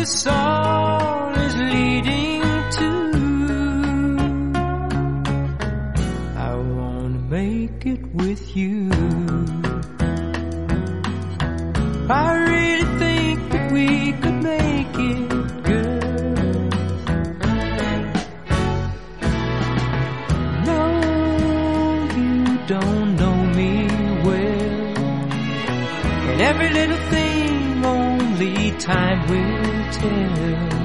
this all is leading to, I wanna make it with you. I really think that we could make it, girl. No, you don't know me well. And every little thing time will tell.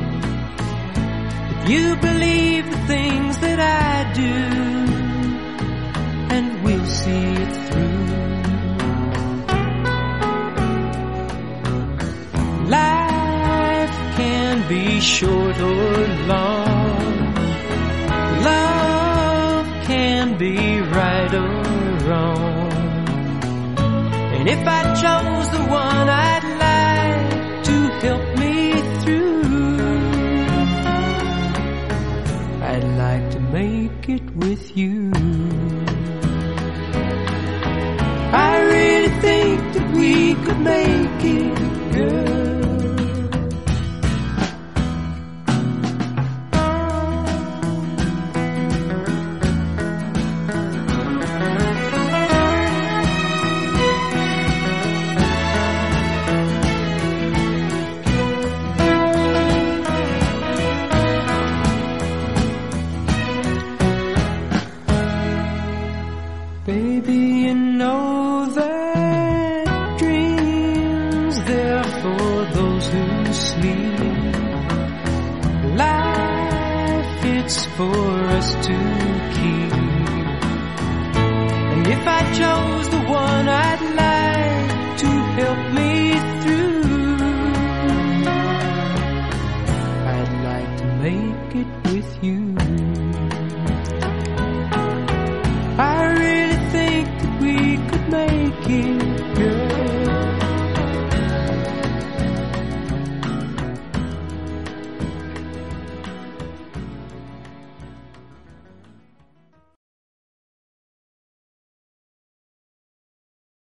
If you believe the things that I do, and we'll see it through. Life can be short or long. Love can be right or wrong. And if I chose the one I'd you. I really think that we could make Baby, you know that dreams they're for those who sleep. Life it's for us to keep. And if I chose the one I'd like to help me through, I'd like to make it